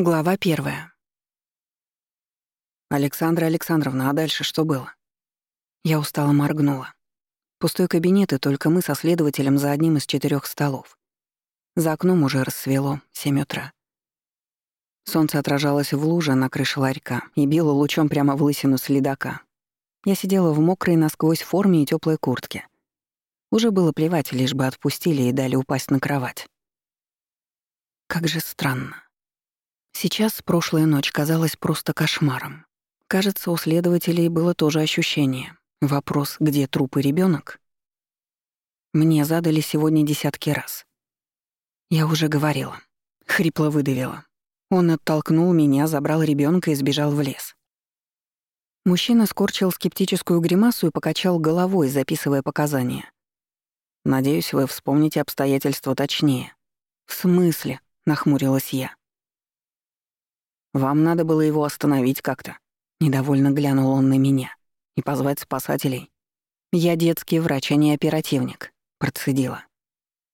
Глава первая. «Александра Александровна, а дальше что было?» Я устало моргнула. Пустой кабинет, и только мы со следователем за одним из четырех столов. За окном уже рассвело, семь утра. Солнце отражалось в луже на крыше ларька и било лучом прямо в лысину следака. Я сидела в мокрой насквозь форме и теплой куртке. Уже было плевать, лишь бы отпустили и дали упасть на кровать. Как же странно. Сейчас прошлая ночь казалась просто кошмаром. Кажется, у следователей было тоже ощущение. Вопрос, где труп и ребенок? Мне задали сегодня десятки раз. Я уже говорила. Хрипло выдавила. Он оттолкнул меня, забрал ребенка и сбежал в лес. Мужчина скорчил скептическую гримасу и покачал головой, записывая показания. «Надеюсь, вы вспомните обстоятельства точнее». «В смысле?» — нахмурилась я. Вам надо было его остановить как-то. Недовольно глянул он на меня. И позвать спасателей. Я детский врач, а не оперативник, процедила.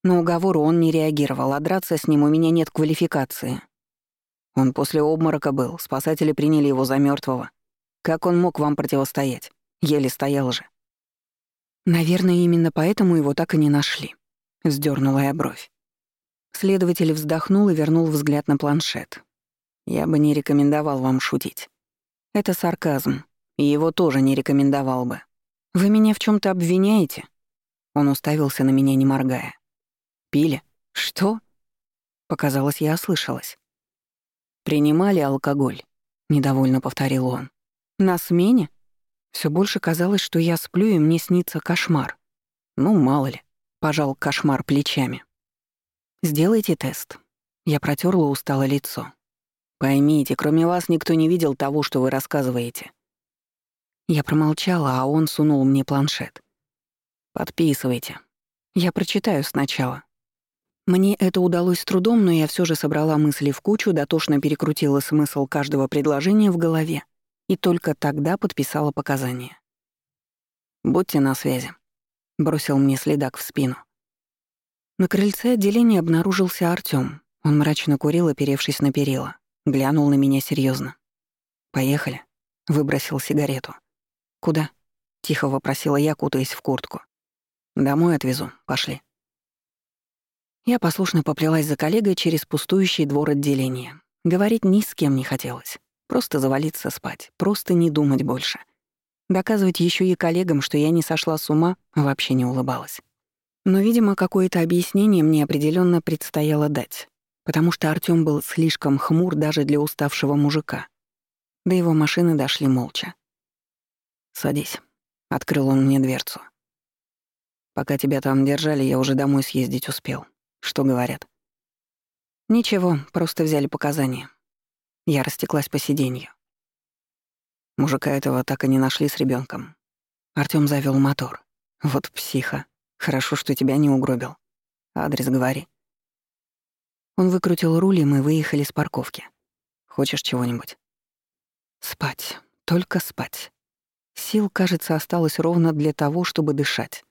На уговору он не реагировал, а драться с ним у меня нет квалификации. Он после обморока был, спасатели приняли его за мертвого. Как он мог вам противостоять? Еле стоял же. Наверное, именно поэтому его так и не нашли. Вздёрнула я бровь. Следователь вздохнул и вернул взгляд на планшет. Я бы не рекомендовал вам шутить. Это сарказм, и его тоже не рекомендовал бы. Вы меня в чем то обвиняете? Он уставился на меня, не моргая. Пили? Что? Показалось, я ослышалась. Принимали алкоголь, недовольно повторил он. На смене? Все больше казалось, что я сплю, и мне снится кошмар. Ну, мало ли, пожал кошмар плечами. Сделайте тест. Я протерла устало лицо. Поймите, кроме вас никто не видел того, что вы рассказываете. Я промолчала, а он сунул мне планшет. Подписывайте. Я прочитаю сначала. Мне это удалось с трудом, но я все же собрала мысли в кучу, дотошно перекрутила смысл каждого предложения в голове и только тогда подписала показания. «Будьте на связи», — бросил мне следак в спину. На крыльце отделения обнаружился Артём. Он мрачно курил, оперевшись на перила. Глянул на меня серьезно. «Поехали». Выбросил сигарету. «Куда?» — тихо вопросила я, кутаясь в куртку. «Домой отвезу. Пошли». Я послушно поплелась за коллегой через пустующий двор отделения. Говорить ни с кем не хотелось. Просто завалиться спать, просто не думать больше. Доказывать еще и коллегам, что я не сошла с ума, вообще не улыбалась. Но, видимо, какое-то объяснение мне определенно предстояло дать потому что Артём был слишком хмур даже для уставшего мужика. До его машины дошли молча. «Садись», — открыл он мне дверцу. «Пока тебя там держали, я уже домой съездить успел. Что говорят?» «Ничего, просто взяли показания». Я растеклась по сиденью. Мужика этого так и не нашли с ребенком. Артём завёл мотор. Вот психа. Хорошо, что тебя не угробил. Адрес говори. Он выкрутил руль, и мы выехали с парковки. «Хочешь чего-нибудь?» «Спать. Только спать. Сил, кажется, осталось ровно для того, чтобы дышать.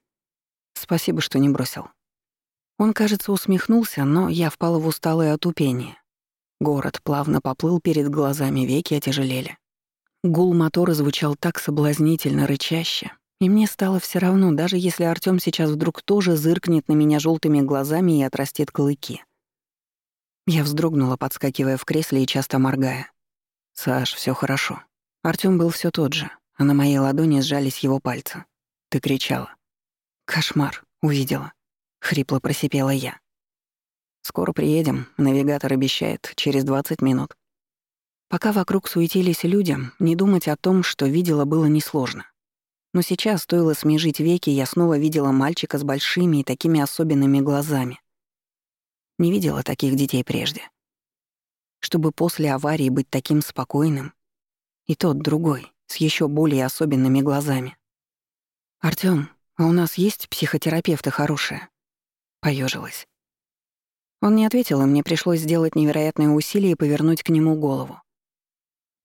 Спасибо, что не бросил». Он, кажется, усмехнулся, но я впала в усталое отупение. Город плавно поплыл перед глазами, веки отяжелели. Гул мотора звучал так соблазнительно рычаще, и мне стало все равно, даже если Артём сейчас вдруг тоже зыркнет на меня желтыми глазами и отрастет клыки. Я вздрогнула, подскакивая в кресле и часто моргая. «Саш, все хорошо». Артём был все тот же, а на моей ладони сжались его пальцы. Ты кричала. «Кошмар», — увидела. Хрипло просипела я. «Скоро приедем, навигатор обещает, через 20 минут». Пока вокруг суетились люди, не думать о том, что видела, было несложно. Но сейчас, стоило смежить веки, я снова видела мальчика с большими и такими особенными глазами. Не видела таких детей прежде. Чтобы после аварии быть таким спокойным. И тот другой, с еще более особенными глазами. «Артём, а у нас есть психотерапевты хорошие?» Поежилась. Он не ответил, и мне пришлось сделать невероятные усилия и повернуть к нему голову.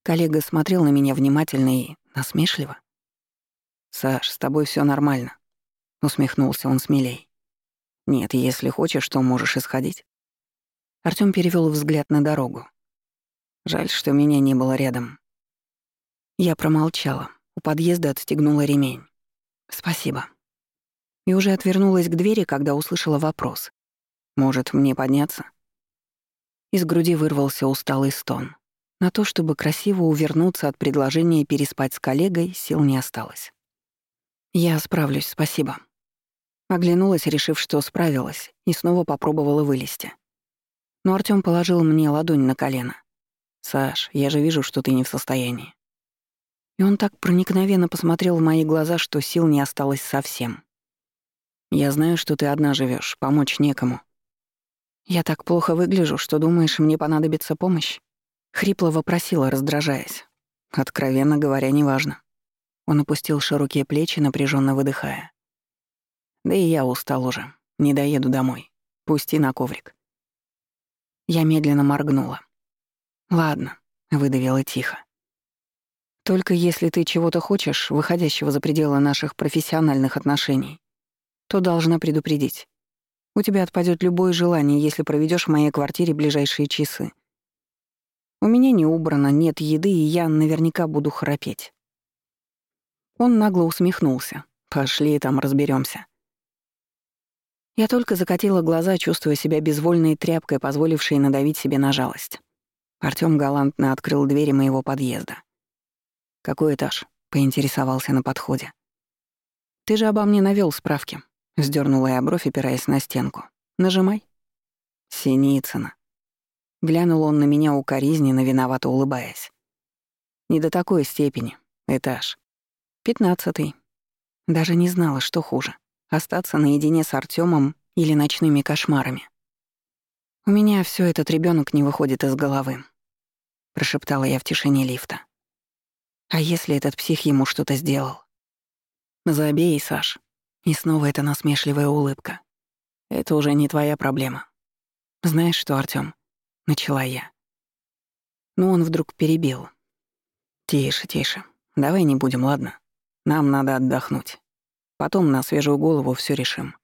Коллега смотрел на меня внимательно и насмешливо. «Саш, с тобой все нормально», — усмехнулся он смелей. Нет, если хочешь, то можешь исходить. Артём перевёл взгляд на дорогу. Жаль, что меня не было рядом. Я промолчала. У подъезда отстегнула ремень. «Спасибо». И уже отвернулась к двери, когда услышала вопрос. «Может, мне подняться?» Из груди вырвался усталый стон. На то, чтобы красиво увернуться от предложения переспать с коллегой, сил не осталось. «Я справлюсь, спасибо». Оглянулась, решив, что справилась, и снова попробовала вылезти. Но Артём положил мне ладонь на колено. «Саш, я же вижу, что ты не в состоянии». И он так проникновенно посмотрел в мои глаза, что сил не осталось совсем. «Я знаю, что ты одна живешь, помочь некому». «Я так плохо выгляжу, что думаешь, мне понадобится помощь?» Хрипло вопросила, раздражаясь. Откровенно говоря, неважно. Он опустил широкие плечи, напряженно выдыхая. «Да и я устал уже. Не доеду домой. Пусти на коврик». Я медленно моргнула. «Ладно», — выдавила тихо. Только если ты чего-то хочешь, выходящего за пределы наших профессиональных отношений, то должна предупредить. У тебя отпадет любое желание, если проведешь в моей квартире ближайшие часы. У меня не убрано, нет еды, и я наверняка буду храпеть. Он нагло усмехнулся. Пошли, там разберемся. Я только закатила глаза, чувствуя себя безвольной тряпкой, позволившей надавить себе на жалость. Артём галантно открыл двери моего подъезда. «Какой этаж?» — поинтересовался на подходе. «Ты же обо мне навёл справки», — вздёрнула я бровь, опираясь на стенку. «Нажимай». «Синицына». Глянул он на меня укоризненно, виновато улыбаясь. «Не до такой степени. Этаж. Пятнадцатый. Даже не знала, что хуже — остаться наедине с Артёмом или ночными кошмарами. «У меня всё этот ребёнок не выходит из головы», — прошептала я в тишине лифта. А если этот псих ему что-то сделал? Забей, Саш. И снова эта насмешливая улыбка. Это уже не твоя проблема. Знаешь что, Артём? Начала я. Но он вдруг перебил. Тише, тише. Давай не будем, ладно? Нам надо отдохнуть. Потом на свежую голову все решим.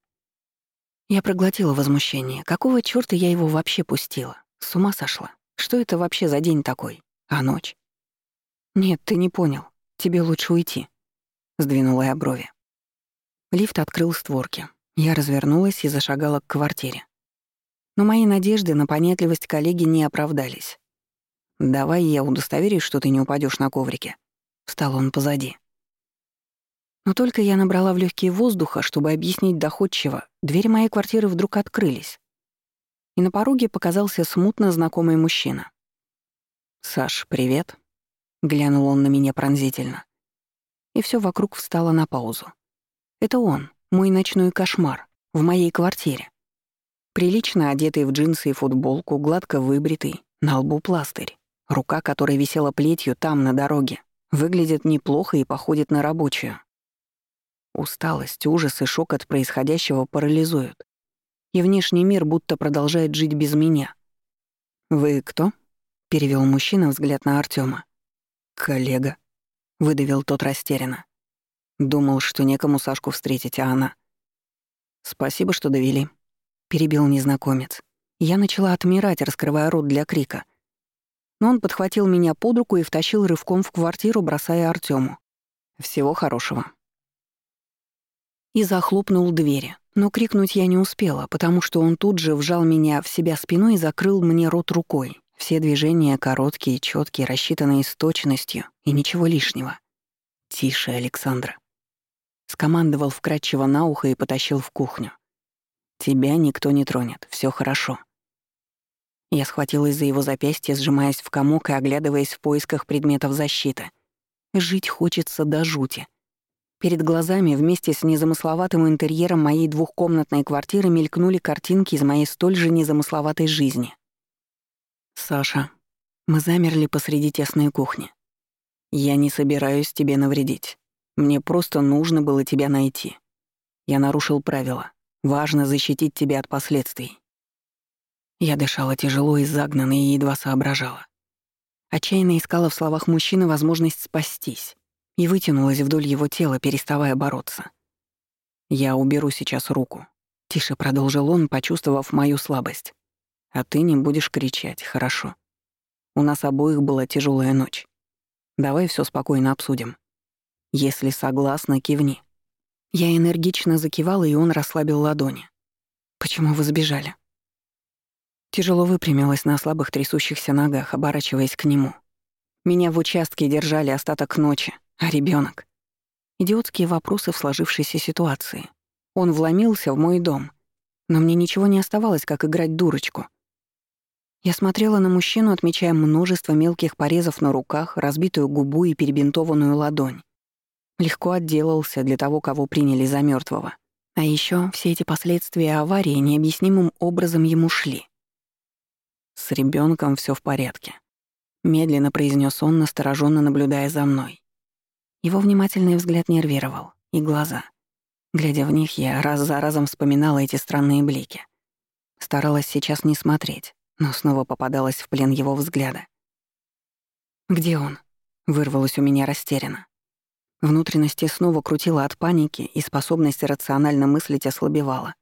Я проглотила возмущение. Какого чёрта я его вообще пустила? С ума сошла. Что это вообще за день такой? А ночь? «Нет, ты не понял. Тебе лучше уйти», — сдвинула я брови. Лифт открыл створки. Я развернулась и зашагала к квартире. Но мои надежды на понятливость коллеги не оправдались. «Давай я удостоверюсь, что ты не упадешь на коврике». Встал он позади. Но только я набрала в легкие воздуха, чтобы объяснить доходчиво, двери моей квартиры вдруг открылись. И на пороге показался смутно знакомый мужчина. «Саш, привет», Глянул он на меня пронзительно. И все вокруг встало на паузу. Это он, мой ночной кошмар, в моей квартире. Прилично одетый в джинсы и футболку, гладко выбритый, на лбу пластырь. Рука, которая висела плетью там, на дороге, выглядит неплохо и походит на рабочую. Усталость, ужас и шок от происходящего парализуют. И внешний мир будто продолжает жить без меня. «Вы кто?» — перевел мужчина взгляд на Артема. «Коллега», — выдавил тот растерянно. Думал, что некому Сашку встретить, а она... «Спасибо, что довели», — перебил незнакомец. Я начала отмирать, раскрывая рот для крика. Но он подхватил меня под руку и втащил рывком в квартиру, бросая Артему. «Всего хорошего». И захлопнул двери. Но крикнуть я не успела, потому что он тут же вжал меня в себя спиной и закрыл мне рот рукой. Все движения короткие, четкие, рассчитанные с точностью и ничего лишнего. «Тише, Александра», — скомандовал вкрадчиво на ухо и потащил в кухню. «Тебя никто не тронет, все хорошо». Я схватилась за его запястье, сжимаясь в комок и оглядываясь в поисках предметов защиты. Жить хочется до жути. Перед глазами вместе с незамысловатым интерьером моей двухкомнатной квартиры мелькнули картинки из моей столь же незамысловатой жизни. «Саша, мы замерли посреди тесной кухни. Я не собираюсь тебе навредить. Мне просто нужно было тебя найти. Я нарушил правила. Важно защитить тебя от последствий». Я дышала тяжело и загнанно и едва соображала. Отчаянно искала в словах мужчины возможность спастись и вытянулась вдоль его тела, переставая бороться. «Я уберу сейчас руку», — тише продолжил он, почувствовав мою слабость. А ты не будешь кричать, хорошо? У нас обоих была тяжелая ночь. Давай все спокойно обсудим. Если согласна, кивни». Я энергично закивала, и он расслабил ладони. «Почему вы сбежали?» Тяжело выпрямилась на слабых трясущихся ногах, оборачиваясь к нему. Меня в участке держали остаток ночи, а ребенок. Идиотские вопросы в сложившейся ситуации. Он вломился в мой дом, но мне ничего не оставалось, как играть дурочку. Я смотрела на мужчину, отмечая множество мелких порезов на руках, разбитую губу и перебинтованную ладонь. Легко отделался для того, кого приняли за мертвого. А еще все эти последствия аварии необъяснимым образом ему шли. С ребенком все в порядке. Медленно произнес он, настороженно наблюдая за мной. Его внимательный взгляд нервировал, и глаза. Глядя в них, я раз за разом вспоминала эти странные блики. Старалась сейчас не смотреть, но снова попадалась в плен его взгляда. «Где он?» — вырвалось у меня растерянно. Внутренности снова крутила от паники, и способность рационально мыслить ослабевала.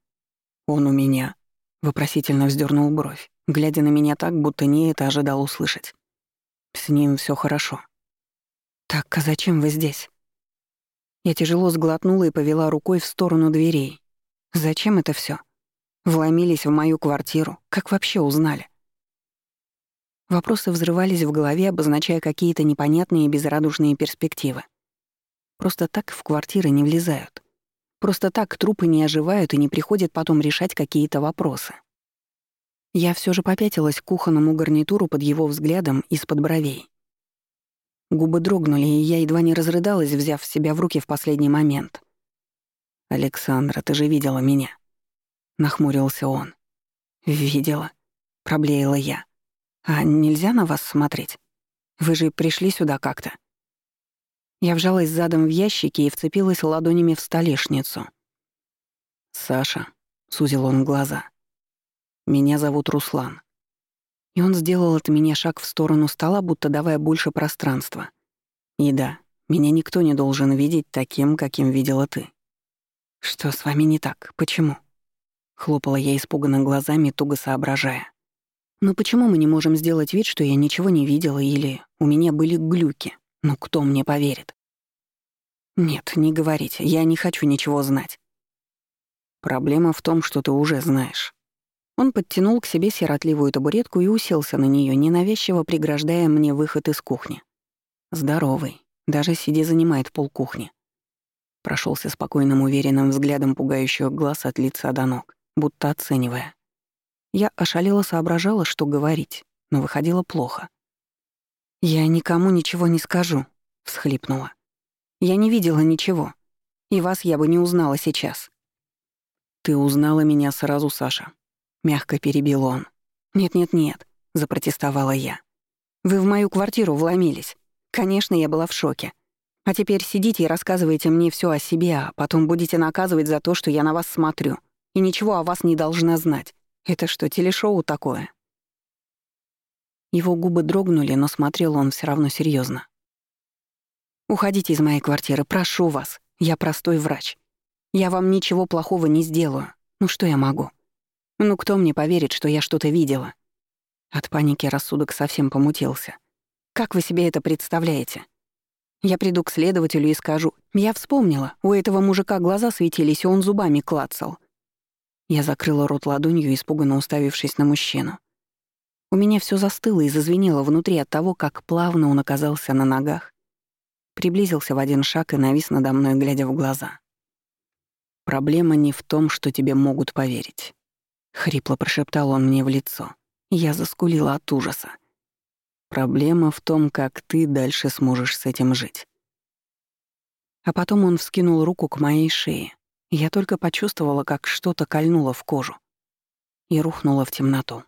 «Он у меня», — вопросительно вздернул бровь глядя на меня так, будто не это ожидал услышать. С ним все хорошо. «Так, а зачем вы здесь?» Я тяжело сглотнула и повела рукой в сторону дверей. «Зачем это все? Вломились в мою квартиру. Как вообще узнали?» Вопросы взрывались в голове, обозначая какие-то непонятные и безрадужные перспективы. Просто так в квартиры не влезают. Просто так трупы не оживают и не приходят потом решать какие-то вопросы. Я все же попятилась к кухонному гарнитуру под его взглядом из-под бровей. Губы дрогнули, и я едва не разрыдалась, взяв себя в руки в последний момент. «Александра, ты же видела меня?» — нахмурился он. «Видела», — проблеяла я. «А нельзя на вас смотреть? Вы же пришли сюда как-то». Я вжалась задом в ящике и вцепилась ладонями в столешницу. «Саша», — сузил он глаза, меня зовут Руслан». И он сделал от меня шаг в сторону стола, будто давая больше пространства. И да, меня никто не должен видеть таким, каким видела ты. Что с вами не так? Почему? Хлопала я испуганно глазами, туго соображая. Но почему мы не можем сделать вид, что я ничего не видела или у меня были глюки? Ну кто мне поверит? Нет, не говорите, я не хочу ничего знать. Проблема в том, что ты уже знаешь. Он подтянул к себе сиротливую табуретку и уселся на нее, ненавязчиво преграждая мне выход из кухни. Здоровый, даже сидя занимает полкухни. Прошелся спокойным, уверенным взглядом пугающего глаз от лица до ног, будто оценивая. Я ошалела соображала, что говорить, но выходило плохо. «Я никому ничего не скажу», — всхлипнула. «Я не видела ничего, и вас я бы не узнала сейчас». «Ты узнала меня сразу, Саша», — мягко перебил он. «Нет-нет-нет», — запротестовала я. «Вы в мою квартиру вломились. Конечно, я была в шоке. А теперь сидите и рассказывайте мне все о себе, а потом будете наказывать за то, что я на вас смотрю. И ничего о вас не должна знать. Это что, телешоу такое?» Его губы дрогнули, но смотрел он все равно серьезно. «Уходите из моей квартиры, прошу вас. Я простой врач. Я вам ничего плохого не сделаю. Ну что я могу?» Ну кто мне поверит, что я что-то видела? От паники рассудок совсем помутился. Как вы себе это представляете? Я приду к следователю и скажу, я вспомнила, у этого мужика глаза светились, и он зубами клацал. Я закрыла рот ладонью, испуганно уставившись на мужчину. У меня все застыло и зазвенело внутри от того, как плавно он оказался на ногах. Приблизился в один шаг и навис надо мной, глядя в глаза. Проблема не в том, что тебе могут поверить. Хрипло прошептал он мне в лицо. Я заскулила от ужаса. Проблема в том, как ты дальше сможешь с этим жить. А потом он вскинул руку к моей шее. Я только почувствовала, как что-то кольнуло в кожу и рухнула в темноту.